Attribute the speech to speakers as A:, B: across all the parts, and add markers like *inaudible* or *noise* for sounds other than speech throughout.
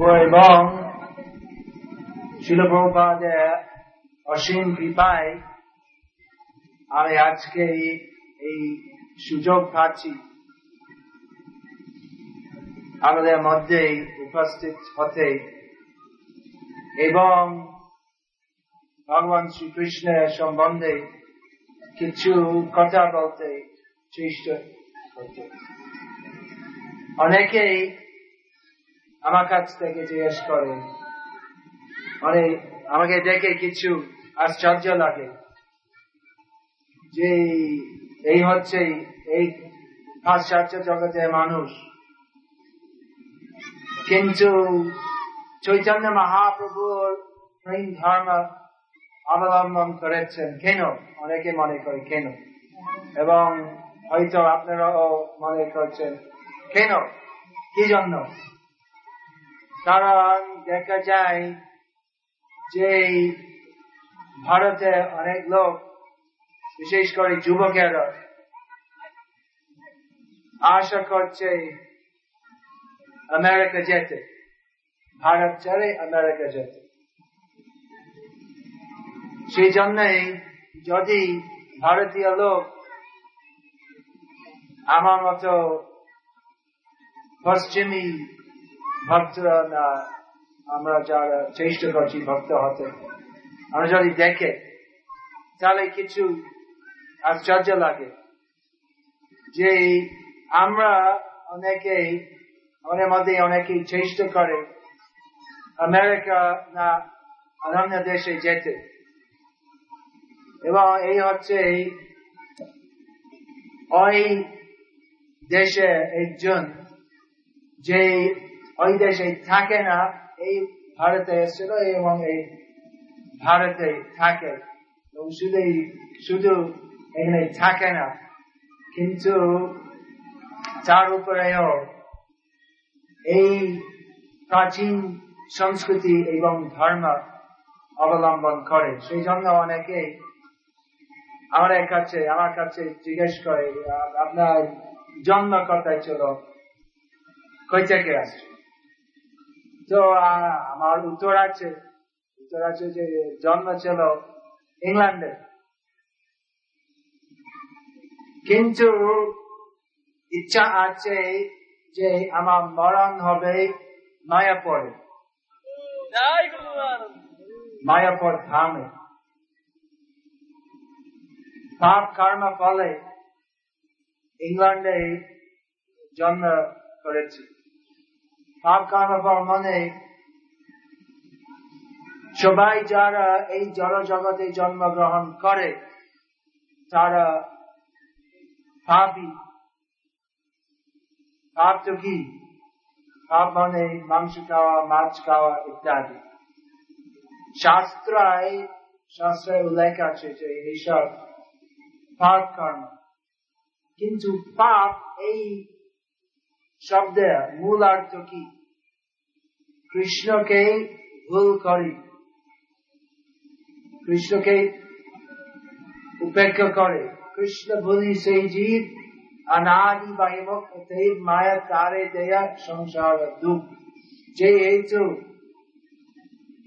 A: এবং শিলপ্রপাদের অসীম কৃপায় আমি আজকে এই সুযোগ পাচ্ছি। আমাদের মধ্যে উপস্থিত হতে এবং ভগবান শ্রীকৃষ্ণের সম্বন্ধে কিছু কথা বলতে চেষ্টা করতে। অনেকেই আমার কাছ থেকে জিজ্ঞেস করে। মানে আমাকে দেখে কিছু আশ্চর্য লাগে। যে এই হচ্ছে এই পাশ্চাত্য জগতের মানুষ। কিন্তু চৈতন্য মহাপ্রভুর প্রেম ধর্ম অবলম্বন করেছেন কেন? অনেকে মনে করে কেন? এবং হয়তো আপনারাও মনে করছেন, কেন? কি জন্য? কারণ দেখা যায় যে ভারতে অনেক লোক, বিশেষ করে যুবকেরা, আশা করছে আমেরিকা যেতে। ভারত ছেড়ে আমেরিকা যেতে। সেই জন্যই যদি ভারতীয় লোক আমার মতো পশ্চিমী ভক্তরা না, আমরা যারা চেষ্টা করছি ভক্ত হতে, আমরা যদি দেখে, তাহলে কিছু আশ্চর্য লাগে। যে আমরা অনেকেই, আমাদের মধ্যে অনেকেই চেষ্টা করে, আমেরিকা না, অন্যান্য দেশে যেতে। এবং এই হচ্ছে ওই দেশে একজন যে ওই দেশে থাকে না, এই ভারতে এসেছিল এবং এই ভারতে থাকে। শুধু শুধু এখানে থাকে না, কিন্তু তার উপরেও এই প্রাচীন সংস্কৃতি এবং ধর্ম অবলম্বন করে। সেই জন্য অনেকে আমাদের কাছে, আমার কাছে জিজ্ঞেস করে, আপনার জন্ম কথায় ছিল? কই থেকে আসছে? তো আমার উত্তর আছে। উত্তর আছে যে জন্ম ছিল ইংল্যান্ডে। কিন্তু ইচ্ছা আছে যে আমার মরণ হবে মায়াপরে। মায়াপর ধামে। পাপ কর্ম ফলে ইংল্যান্ডে জন্ম করেছি। কর্ম ফল মানে সবাই যারা এই জড় জগতে জন্মগ্রহণ করে, তারা পাপি। পাপ তো কি? পাপ মানে মাংস খাওয়া, মাছ খাওয়া ইত্যাদি। শাস্ত্রায় শাস্ত্রে উল্লেখ আছে যে এইসব পাপ কর্ম। কিন্তু পাপ এই শব্দের মূল অর্থ কি? কৃষ্ণকে ভুল করি। কৃষ্ণকে উপেক্ষা করে। কৃষ্ণ ভুলি সেই জীব, অনাদি বাহিমক মায়া তারে দেয়া সংসার দুঃখ। যে হেতু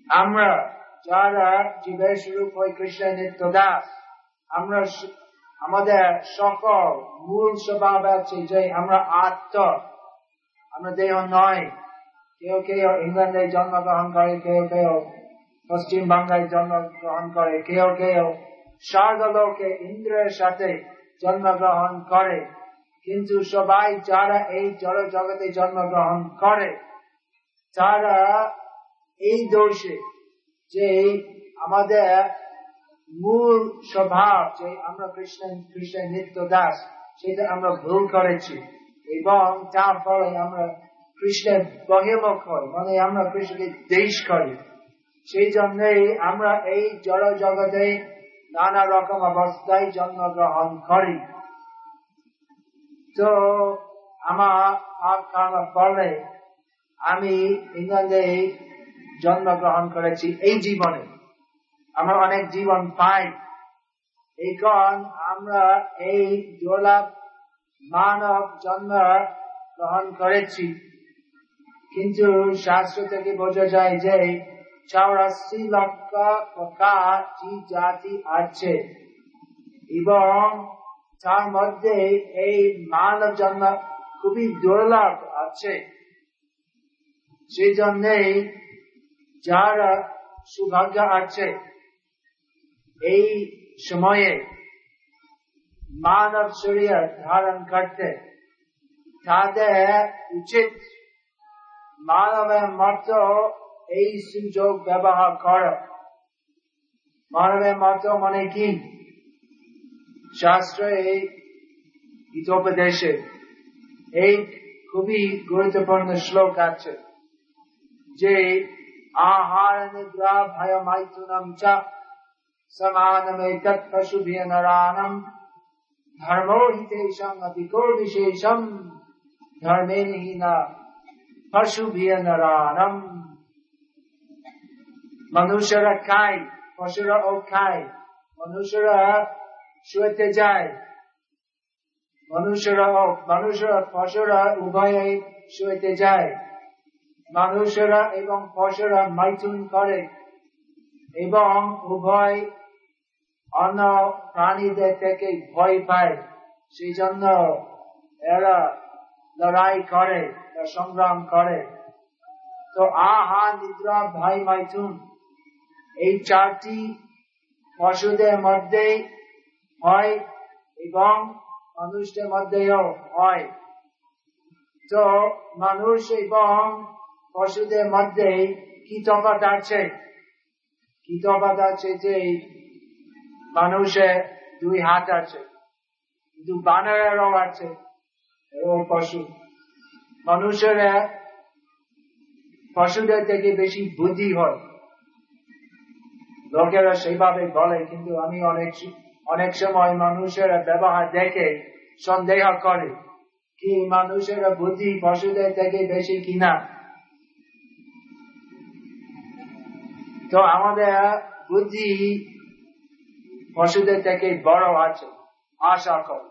A: আমরা যারা জীবের স্বরূপ হয় কৃষ্ণ নিত্য দাস আমরা আমাদের সকল মূল স্বভাব আছে যে আমরা আত্ম। আমরা দেহ নয় কেউ কেউ ইংল্যান্ডে জন্মগ্রহণ করে কেউ কেউ পশ্চিম বাংলায় জন্মগ্রহণ করে কেউ কেউ স্বর্গলোকে ইন্দ্রের সাথে জন্মগ্রহণ করে কিন্তু সবাই যারা এই জড় জগতে জন্মগ্রহণ করে তারা এই দোষে যে আমাদের মূল স্বভাব যে আমরা কৃষ্ণ কৃষ্ণের নিত্য দাস সেটা আমরা ভুল করেছি এবং তার ফলে আমরা কৃষ্ণের বহিমুখ হই মানে আমরা কৃষ্ণকে দেশ করি। সেই জন্যই আমরা এই জড় জগতে নানা রকম অবস্থায় জন্মগ্রহণ করি। তো আমার ফলে আমি ইংল্যান্ডে জন্মগ্রহণ করেছি এই জীবনে। আমরা অনেক জীবন পাই। কারণ আমরা এই দুর্লভ মানব জন্ম গ্রহণ করেছি। কিন্তু শাস্ত্র থেকে বোঝা যায় যে চৌরাশি লক্ষ প্রকার জাতি আছে এবং তার মধ্যে এই মানব জন্ম খুবই দুর্লভ আছে। সেই জন্যেই যারা সৌভাগ্য আছে। এই সময়ে মানব শরীর ধারণ করতে তাদের উচিত মানবের মতো এই সুযোগ ব্যবহার কর মানবের মতো মানে কি শাস্ত্রে হিতোপদেশে এই খুবই গুরুত্বপূর্ণ শ্লোক আছে যে আহার নিদ্রা ভয় মাইথুনম চ সমানমেতৎ পশুভিয় নরানম ধর্মো হিতেশম অধিকো বিশেষম। ধর্মে নিহীনা পশুভিয় নরানম মনুষ্যরা খায় পশুরাও খায় মনুষ্যরা শুয়েতে যায়, মনুষ্যরা মানুষরা পশুরা উভয়ে শুয়েতে যায়। মানুষেরা এবং পশুরা মাইথুন করে এবং উভয় অন্য প্রাণীদের থেকে ভয় পায় সেই জন্য এরা লড়াই করে সংগ্রাম করে। তো আহা নিদ্রা ভাই মাইথুন, এই চারটি পশুদের মধ্যে হয় এবং মানুষদের মধ্যেও হয়। তো মানুষ এবং পশুদের মধ্যে কি তফাত আছে। কি তফাত আছে যে মানুষের দুই হাত আছে কিন্তু বানরেরও আছে ও পশু। মানুষের পশুদের থেকে বেশি বুদ্ধি হয়। লোকেরা সেইভাবে বলে, কিন্তু আমি অনেক অনেক সময় মানুষের ব্যবহার দেখে সন্দেহ করে কি মানুষের বুদ্ধি পশুদের থেকে বেশি কিনা। তো আমাদের বুদ্ধি পশুদের থেকে বড় আছে আশা করি।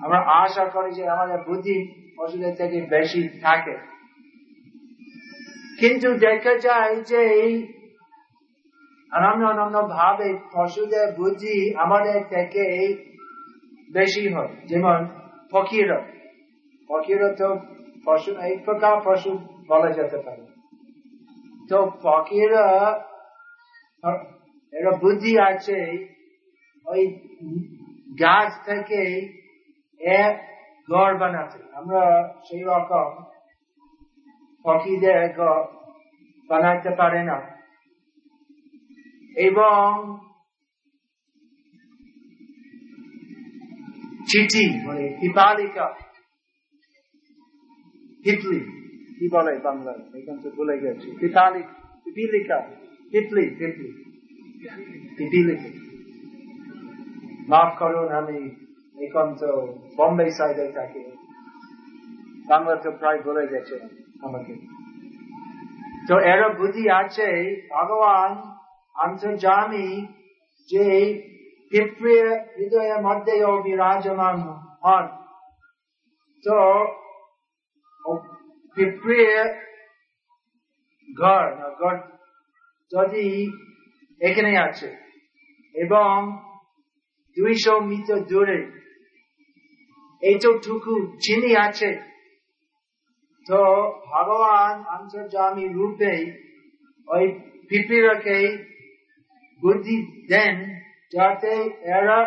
A: আমরা আশা করি যে আমাদের বুদ্ধি পশুদের থেকে বেশি থাকে। কিন্তু দেখা যায় যে অনন্য অনন্য ভাবে পশুদের বুদ্ধি আমাদের থেকে বেশি হয়। যেমন ফকির। ফকির তো পশু, এই প্রকার পশু বলা যেতে পারে। তো ফকির এরা বুদ্ধি আছে, ওই গাছ থেকে এক গড় বানাতে। আমরা সেই রকম ফকিদের বানাতে পারে না। এবং চিঠি মানে পিপালিকা। হিপলি কি বলে বাংলায়? এখান থেকে ভুলে গেছি। পিপালি পিপিলিকা হিপলি হিপলি পিপিলিকা মাফ করুন আমি এখন তো বম্বে সাইডে থাকি বাংলা তো প্রায় ভুলে গেছে আমাকে তো এর বুদ্ধি আছে ভগবান অন্তর্জামী যে পিপ্রিয় হৃদয়ের মধ্যেও বিরাজমান হন তো পিপ্রিয় ঘর ঘর যদি এখানে আছে, এবং দুইশো মিটার দূরে এইটুকু চিনি আছে, তো ভগবান অন্তর্জামী রূপে ওই পিপিরাকে বুদ্ধি দেন যাতে এরা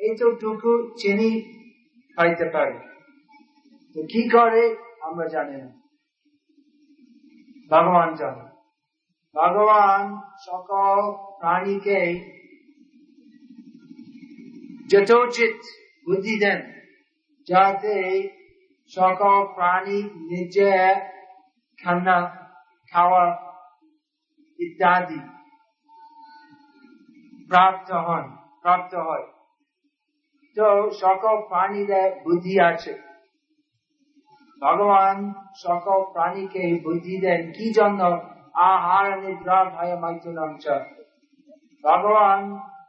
A: এইটুকু চিনি পাইতে পারে। তো কি করে, আমরা জানি না। ভগবান জানে। ভগবান সকল প্রাণীকে যথোচিত বুদ্ধি দেন, যাতে সকল প্রাণী নিজে খানা, খাওয়া ইত্যাদি প্রাপ্ত হন, প্রাপ্ত হয়। তো সকল প্রাণীদের বুদ্ধি আছে। ভগবান সকল প্রাণীকে বুদ্ধি দেন। কি জন্য? আহার নিদ্রা ভয় মাইথুনম ভগবান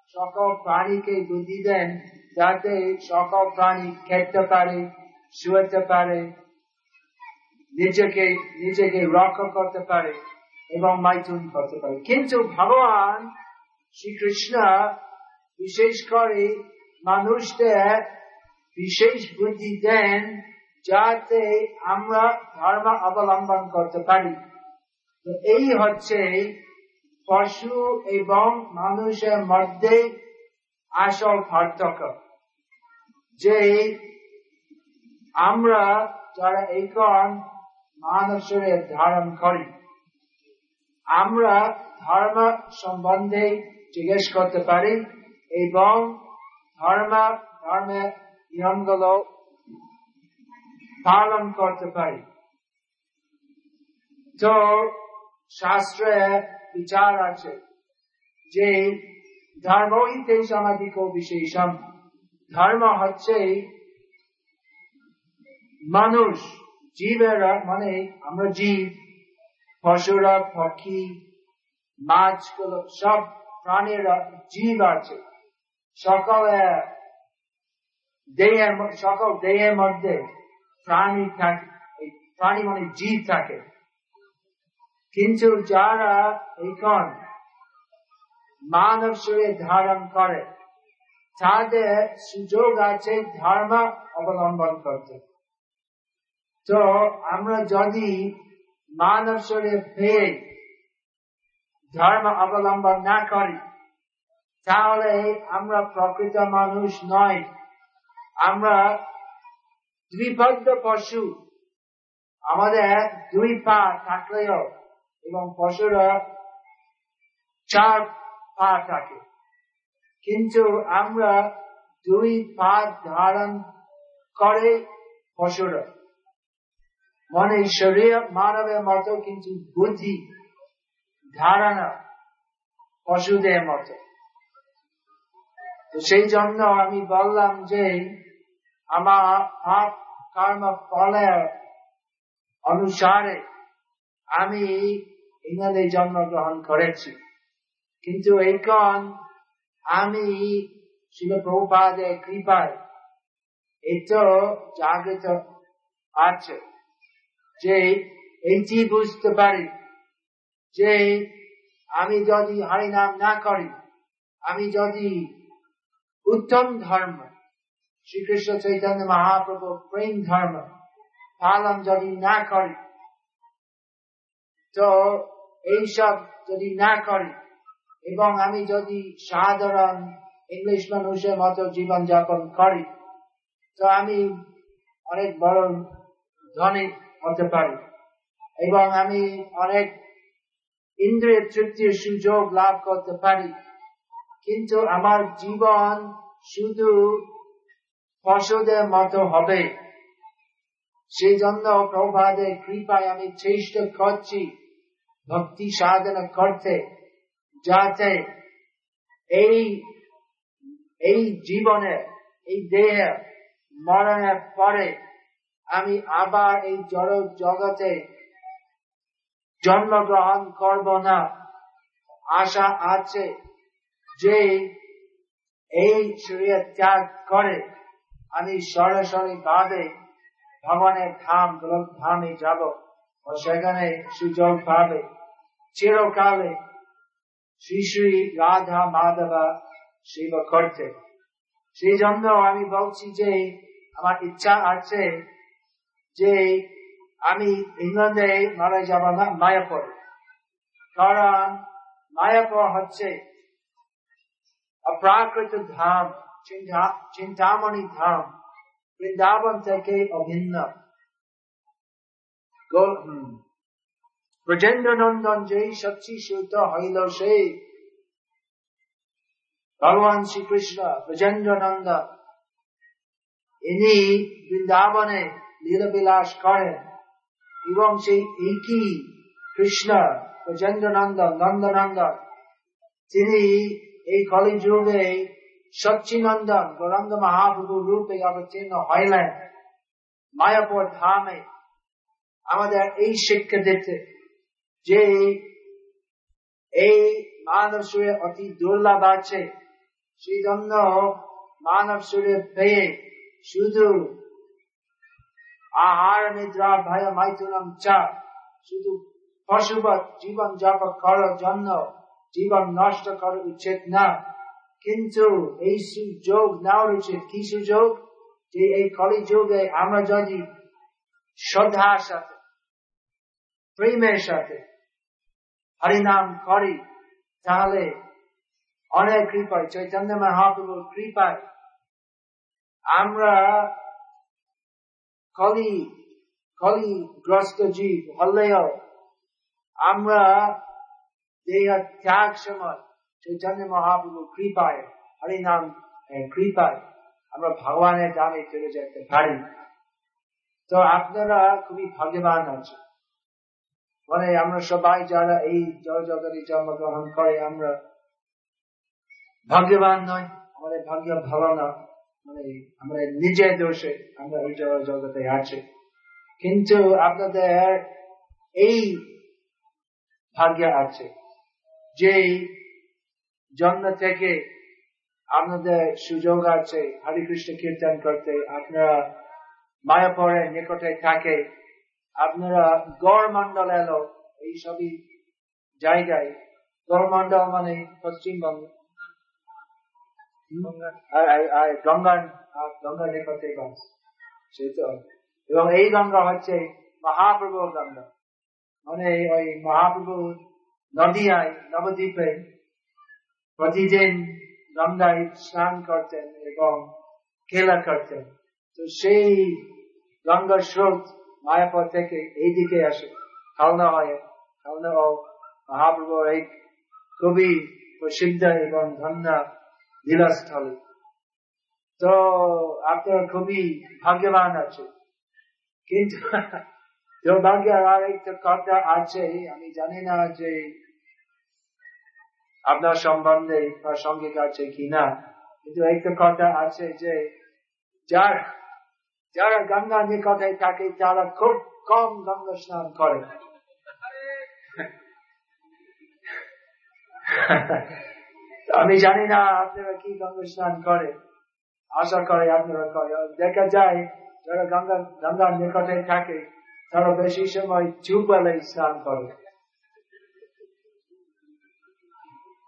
A: সকল প্রাণীকে বুদ্ধি দেন যাতে সকল প্রাণী খেতে পারে, শুয়েতে পারে, নিজেকে নিজেকে রক্ষা করতে পারে এবং মাইথুন করতে পারে। কিন্তু ভগবান শ্রীকৃষ্ণ বিশেষ করে মানুষদের বিশেষ বুদ্ধি দেন যাতে আমরা ধর্ম অবলম্বন করতে পারি। এই হচ্ছে পশু এবং মানুষের মধ্যে আসল পার্থক্য, যে আমরা যারা এখন মানব শরীর ধারণ করি, আমরা ধর্ম সম্বন্ধে জিজ্ঞেস করতে পারি এবং ধর্ম, ধর্মের নিয়মগুলো পালন করতে পারি। তো শাস্ত্রে বিচার আছে যে ধর্ম হিতে সামাজিক বিশেষম। ধর্ম হচ্ছে মানুষ, জীবেরা মানে আমরা জীব, পশুরা, পক্ষী, মাছগুলো, সব প্রাণীরা জীব আছে। সকল দেহের সকল দেহের মধ্যে প্রাণী থাকে, প্রাণী মানে জীব থাকে। কিন্তু যারা এখন মানব শরীর ধারণ করে, তাদের সুযোগ আছে ধর্ম অবলম্বন করতে। তো আমরা যদি মানব শরীর পেয়ে ধর্ম অবলম্বন না করি, তাহলে আমরা প্রকৃত মানুষ নয় আমরা দ্বিপদ্য পশু, আমাদের দুই পা থাকলেও এবং পশুরা চার পা থাকে। কিন্তু আমরা দুই পা ধারণ করে পশুরা মনে শরীর মানবের মতো, কিন্তু বুদ্ধি ধারণা পশুদের মতো। সেই জন্য আমি বললাম যে, আমার পাপ কর্ম ফলের অনুসারে আমি ইংল্যান্ডে জন্মগ্রহণ করেছি। কিন্তু এখন আমি শিলপ্রপাদের কৃপায় এত জাগৃত আছে যে এইটি বুঝতে পারি যে আমি যদি হরিনাম না করি, আমি যদি উত্তম ধর্ম, শ্রীকৃষ্ণ চৈতন্য মহাপ্রভু প্রেম ধর্ম পালন যদি না করি, তো এইসব যদি না করি এবং আমি যদি সাধারণ ইংলিশ মানুষের মতো জীবন যাপন করি, তো আমি অনেক বড় ধনী হতে পারি। এবং আমি অনেক ইন্দ্রিয় তৃপ্তির সুযোগ লাভ করতে পারি। কিন্তু আমার জীবন শুধু পশুদের মতো হবে। সেই জন্য প্রভাদের কৃপায় আমি চেষ্টা করছি। ভক্তি সাধনা করতে, যাতে এই এই জীবনে, এই দেহে মরণের পরে আমি আবার এই জড় জগতে জন্মগ্রহণ করব না। আশা আছে যে এই শরীর ত্যাগ করে আমি সরাসরি ভাবে ভগবানের ধাম গোলক ধামে যাব। ও সেখানে সুযোগ পাবে চিরকালে শ্রী শ্রী রাধা মাধবা সেবা করতে। সেই জন্য আমি বলছি যে, আমার ইচ্ছা আছে যে আমি ইংল্যান্ডে মারা যাব না মায়াপুর কারণ মায়াপুর হচ্ছে অপ্রাকৃত ধাম চিন্তামণি ধাম। বৃন্দাবন থেকে অভিন্ন। ব্রজেন্দ্র নন্দন যেই সচ্ছি সুত হইল সেই ভগবান শ্রীকৃষ্ণ ব্রজেন্দ্র নন্দন ইনি বৃন্দাবনে লীলাবিলাস করেন এবং সেই একই কৃষ্ণ ব্রজেন্দ্র নন্দন নন্দনন্দন তিনি এই কলিযুগে সচ্চিনন্দন গৌরঙ্গ মহাপ্রভু রূপে অবতীর্ণ হইলেন মায়াপুর ধামে আমাদের এই শিক্ষা দিতে যে এই মানব শরীর অতি দুর্লভ আছে সেই জন্য মানব শরীর পেয়ে শুধু আহার, নিদ্রা, ভয় মাইথুনম চা, শুধু পশুবৎ জীবন যাপন করার জন্য জীবন নষ্ট করা উচিত না। কিন্তু এই সুযোগ নেওয়ার উচিত। কি সুযোগ? যে এই কলি যুগে আমরা যদি শ্রদ্ধার সাথে, প্রেমের সাথে হরিনাম করি, তাহলে অনেক কৃপায়, চৈতন্য মহাপ্রভুর কৃপায় আমরা কলি কলি গ্রস্ত জীব হলেও আমরা দেহ ত্যাগ সময় চৈতন্য মহাপ্রভু কৃপায়, হরিনাম কৃপায় আমরা ভগবানের দামে চলে যেতে পারি। তো আপনারা খুবই ভাগ্যবান আছে মানে আমরা সবাই যারা এই জয় জগতে জন্মগ্রহণ করে, আমরা ভাগ্যবান নয় আমাদের ভাগ্য ভালো না মানে আমরা নিজের দোষে আমরা এই জগতে আছি। কিন্তু আপনাদের এই ভাগ্য আছে যে জন্ম থেকে আপনাদের সুযোগ আছে, হরে কৃষ্ণ কীর্তন করতে, আপনারা মায়াপরের নিকটে থাকে আপনারা গড় মন্ডল এলো, এই সবই জায়গায়। গড় মন্ডল মানে পশ্চিমবঙ্গ এবং এই গঙ্গা হচ্ছে মহাপ্রভু গঙ্গা। মানে ওই মহাপ্রভু নদিয়ায়, নবদ্বীপে প্রতিদিন গঙ্গায় স্নান করতেন এবং খেলা করতেন। তো সেই গঙ্গা স্রোত মায়াপর থেকে এইদিকে আসে। খাওনা হয় খাওনা ও মহাপ্রভু এই খুবই প্রসিদ্ধ এবং ধন্য লীলাস্থল তো আপনার খুবই ভাগ্যবান আছে কিন্তু *laughs* দুর্ভাগ্যের আর একটা কথা আছে, আমি জানি না যে আপনার সম্বন্ধে প্রাসঙ্গিক আছে কিনা। কিন্তু একটা কথা আছে যে যার যারা গঙ্গা নিকটে থাকে, তারা খুব কম গঙ্গা স্নান করে। আমি জানি না আপনারা কি গঙ্গা স্নান করে। আশা করে আপনারা করে। দেখা যায়, যারা গঙ্গা গঙ্গার নিকটে থাকে, তারা বেশি সময় চুপালে স্নান করে।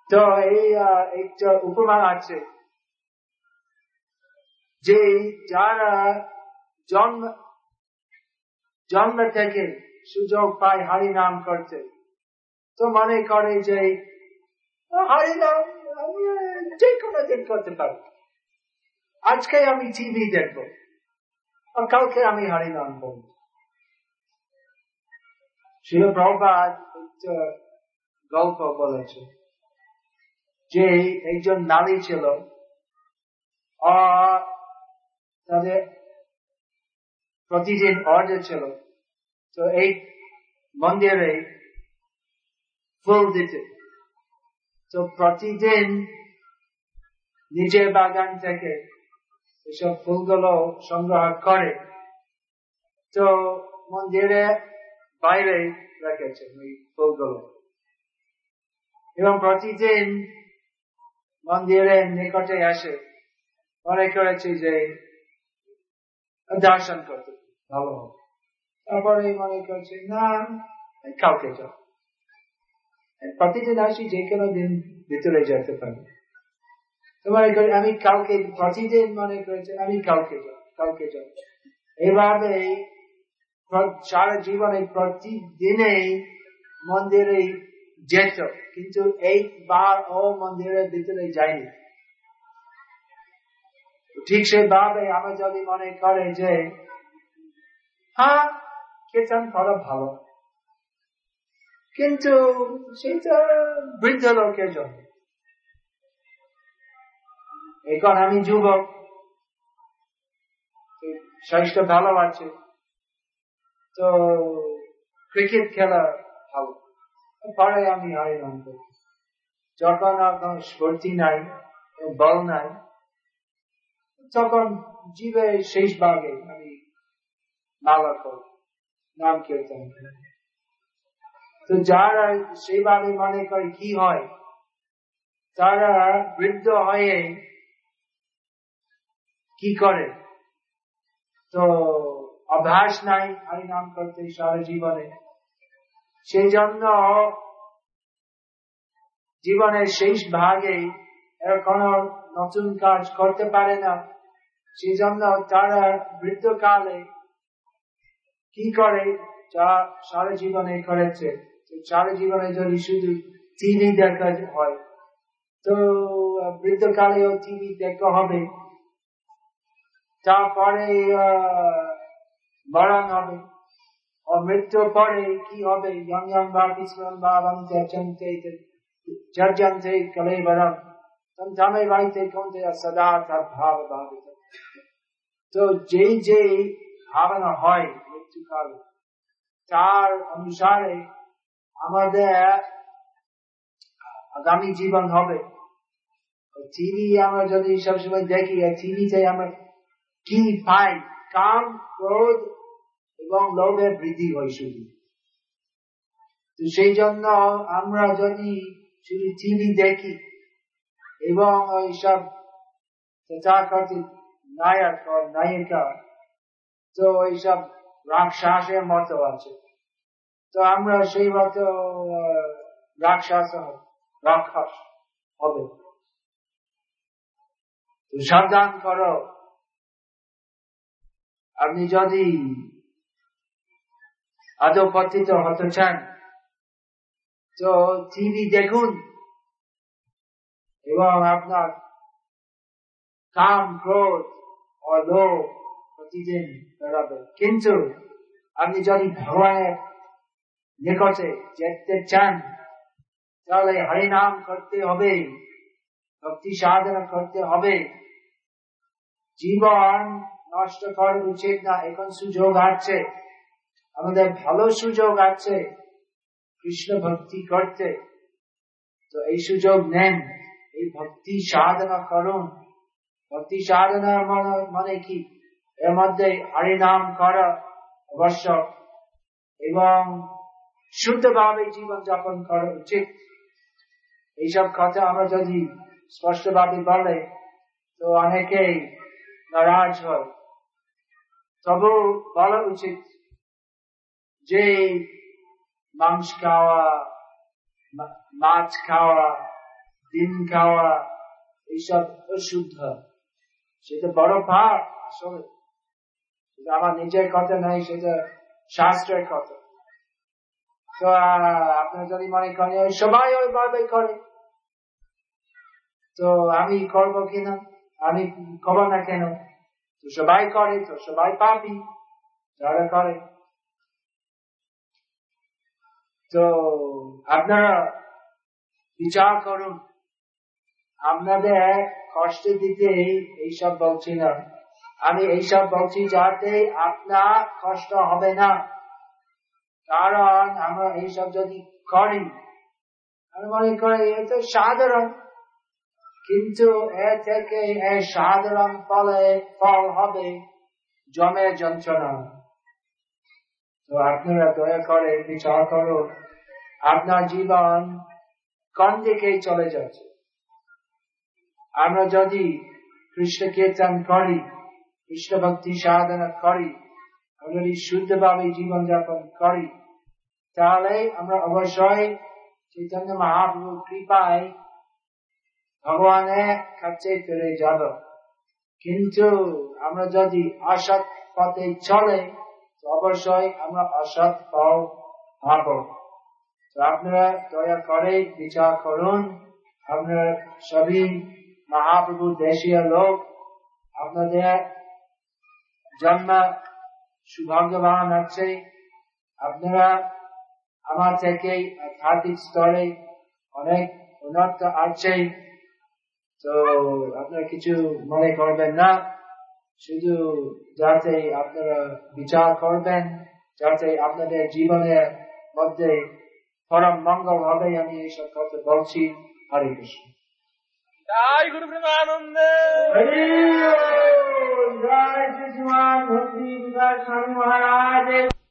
A: তো এই একটা উপমা আছে যে যারা জন্ম জন্ম থেকে সুযোগ পায় হারি নাম করতে। তো মনে করে যে, হারি নাম যে কোনো দিন করতে পারব। আজকে আমি টিভি দেখব, আর কালকে আমি হারি নাম করব শিল প্রভাত গল্প বলেছে যে, একজন নারী ছিল আর তাদের প্রতিদিন অর্ডার ছিল। তো এই মন্দিরে ফুল দিতে। তো প্রতিদিন নিজের বাগান থেকে এসব ফুলগুলো সংগ্রহ করে তো মন্দিরে বাইরে রেখেছে ওই ফুলগুলো। এবং প্রতিদিন মন্দিরের নিকটে আসে মনে করেছে যে দর্শন করতে ভালো হবে। তারপরে মনে করছে, না কাউকে যাও। প্রতিদিন আসি যে কোনো দিন ভিতরে যেতে পারি। আমি প্রতিদিন মনে করেছে, আমি এইভাবে সারা জীবনে প্রতিদিনে মন্দিরে যেত, কিন্তু একবার ও মন্দিরের ভিতরে যায়নি। ঠিক সেভাবে আমরা যদি মনে করে যে হ্যাঁ কীর্তন করা ভালো। কিন্তু সেটা বৃদ্ধ লোকের জন্য। এখন আমি যুবক। স্বাস্থ্য ভালো আছে। তো ক্রিকেট খেলা ভালো। পরে আমি হরিনাম করি। যখন এখন স্ফূর্তি নাই বল নাই, তখন জীবে শেষ ভাগে আমি মালা করি নাম কীর্তন তো যারা সেইভাবে মনে করে কি হয়, তারা বৃদ্ধ হয়ে কি করে? তো অভ্যাস নাই হরিনাম করতে সারা জীবনে। সেই জন্য জীবনের শেষ ভাগে এর কোন নতুন কাজ করতে পারে না। সেই জন্য তারা বৃদ্ধকালে কি করে? যা সারা জীবনে করেছে। সারা জীবনে যদি শুধু টিভি দেখা হয়, তো বৃদ্ধকালেও টিভি দেখা হবে। তারপরে মরণ হবে। মৃত্যুর পরে কি হবে? সদা তার ভাব ভাবিত তো যে যে ভাবনা হয় মৃত্যুকাল তার অনুসারে আমাদের আগামী জীবন হবে। টিভি আমরা যদি সবসময় দেখি টিভিতে আমরা কি পাই? কাম, ক্রোধ এবং লোভের বৃদ্ধি হয় শুধু। তো সেই জন্য আমরা যদি শুধু টিভি দেখি এবং ওইসব তথাকথিত নায়ক, নায়িকা, তো এইসব রাক্ষসের মতো আছে। তো আমরা সেই মতো রাক্ষস রাক্ষস হবে। সাবধান করো। আপনি যদি আদপতিত হতে চান, তো টিভি দেখুন এবং আপনার কাম, ক্রোধ ও লোভ প্রতিদিন বেড়াবে কিন্তু আপনি যদি ভগবানের নিকটে যেতে চান, তাহলে হরিনাম করতে হবে, ভক্তি সাধনা করতে হবে। জীবন নষ্ট করা উচিত না, এখন সুযোগ আছে। আমাদের ভালো সুযোগ আছে, কৃষ্ণ ভক্তি করতে। তো এই সুযোগ নেন, এই ভক্তি সাধনা করুন। ভক্তি সাধনা মানে কি? এর মধ্যে হরিনাম করা আবশ্যক এবং শুদ্ধভাবে জীবন যাপন করা উচিত। এইসব কথা আমরা যদি স্পষ্টভাবে বলে, তো অনেকেই নারাজ হয়। তবু বলা উচিত যে, মাংস খাওয়া মাছ খাওয়া, ডিম খাওয়া, এইসব অশুদ্ধ। সেটা বড় পাপ, আসলে। আমার নিজের কথা নাই সেটা শাস্ত্রের কথা। তো আপনার যদি মনে করেন সবাই ওইভাবে করে। তো, আমি করব কিনা? আমি করব না কেন? তো সবাই করে, তো সবাই পাবি যারা করে। তো, আপনারা বিচার করুন। আপনাদের কষ্ট দিতে এইসব বলছি না। আমি এইসব বলছি যাতে আপনার কষ্ট হবে না। কারণ আমরা এইসব যদি করি, আমি মনে করি এ তো সাধারণ। কিন্তু এ থেকে এই সাধারণ ফলে ফল হবে জমে যন্ত্রণা। তো আপনারা দয়া করে বিচার করুন, আপনার জীবন কোন দিকে চলে যাচ্ছে। আমরা যদি কৃষ্ণ কীর্তন করি কৃষ্ণ ভক্তি সাধনা করি আমরা যদি শুদ্ধভাবে জীবন যাপন করি, তাহলে আমরা অবশ্যই চৈতন্য মহাপ্রভুর কৃপায় ভগবানের কাছে ফিরে যাব। কিন্তু আমরা যদি অসৎ পথে চলে, তো অবশ্যই আমরা অসৎ ফল পাব তো আপনারা দয়া করে বিচার করুন, আপনারা সবই মহাপ্রভু দেশীয় লোক, আপনাদের জন্ম সৌভাগ্যবান আছে আপনারা আমার থেকে আর্থিক স্তরে অনেক উন্নত আছে তো আপনারা কিছু মনে করবেন না। শুধু যাতে আপনারা বিচার করবেন, যাতে আপনাদের জীবনের মধ্যে পরম মঙ্গল হবে, আমি এইসব কথা বলছি। হরে Krishna.
B: Sai Guru Brahmananda.
A: Hari Om. Jai Shri Shivan Bhakti Vikas Swami Maharaj.